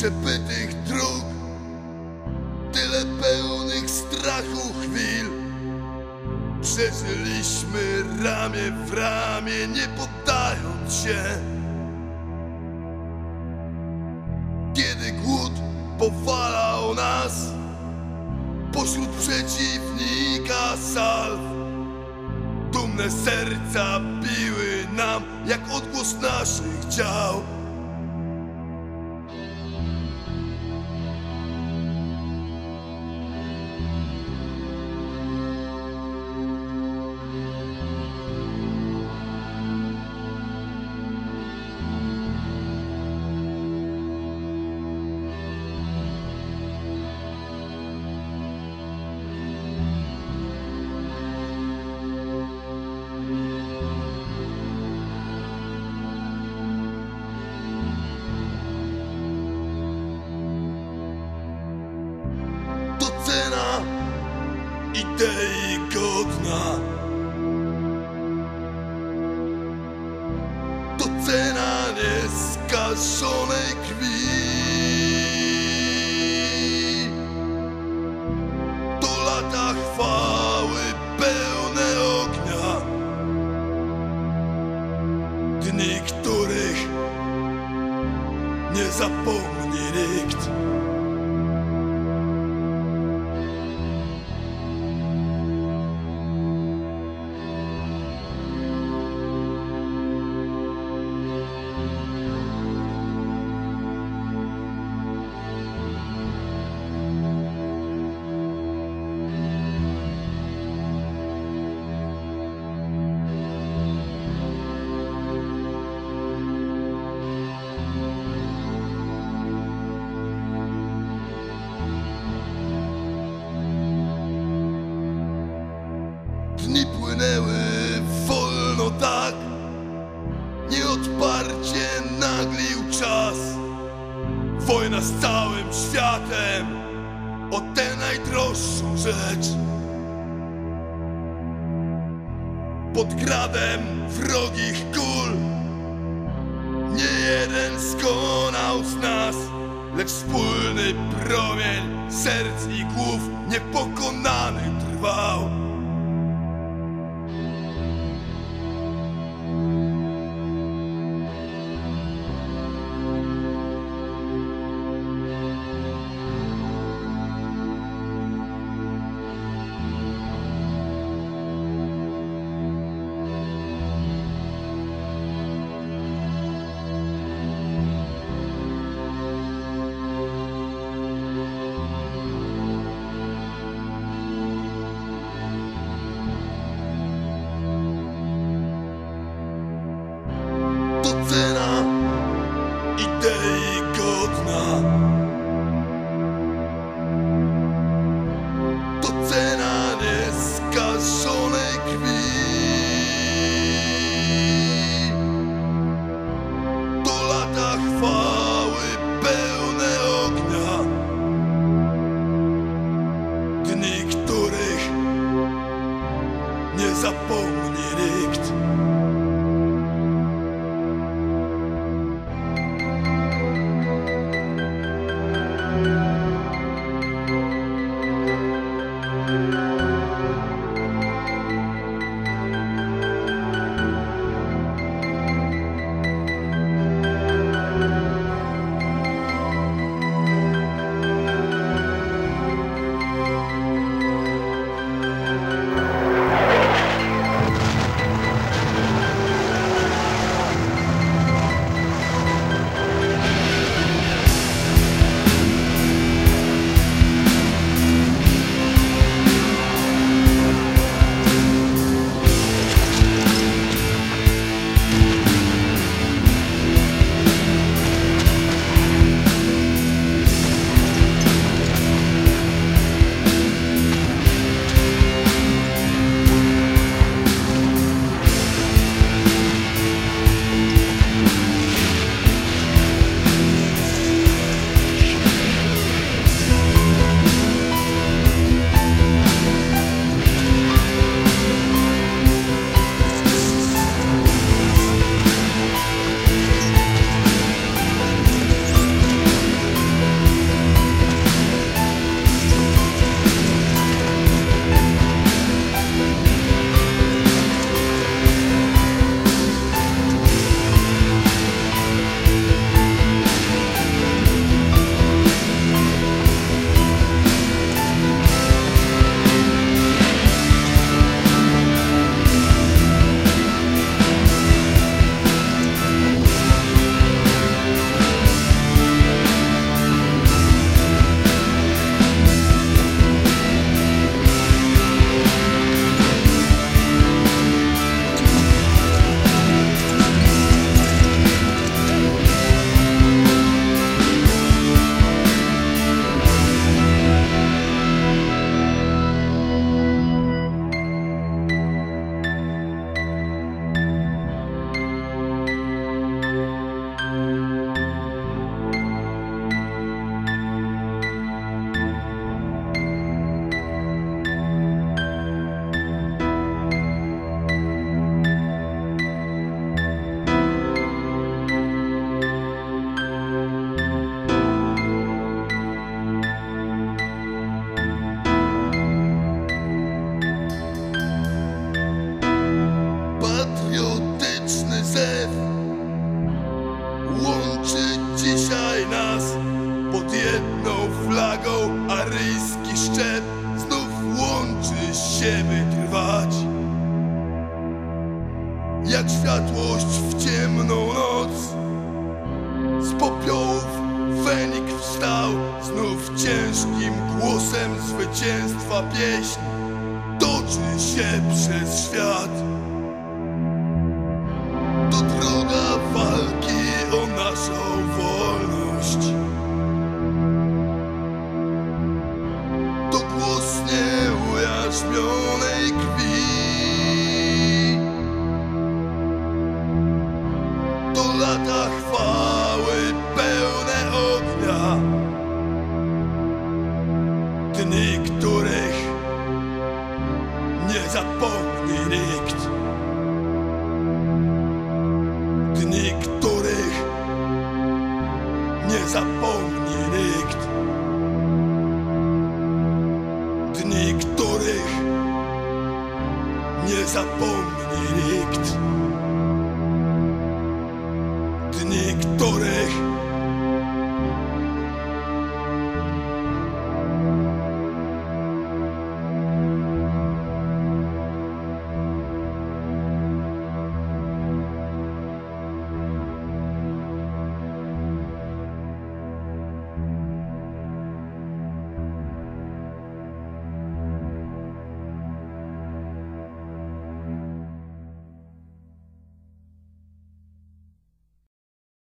już przebytych dróg, tyle pełnych strachu chwil. Przeżyliśmy ramię w ramię, nie poddając się. Kiedy głód powalał nas pośród przeciwnika salw, dumne serca biły nam jak odgłos naszych dział. To cena idei godna. To cena nieskażonej krwi. To Dni płynęły wolno tak, nieodparcie naglił czas. Wojna z całym światem o tę najdroższą rzecz. Pod gradem wrogich kul nie jeden skonał z nas, lecz wspólny promień serc i głów niepokonany trwał. Cena idei godna. To cena nieskażonej krwi. To lata chwały pełne ognia. Dni, których nie zapomni nikt. jeszcze znów łączy się, by trwać. Jak światłość w ciemną noc Z popiołów Fenik wstał Znów ciężkim głosem zwycięstwa pieśń Toczy się przez świat. Nieujarzmionej krwi. To lata chwały pełne ognia. Dni, których nie zapomni nikt. Dni, których nie zapomni nikt. liegt.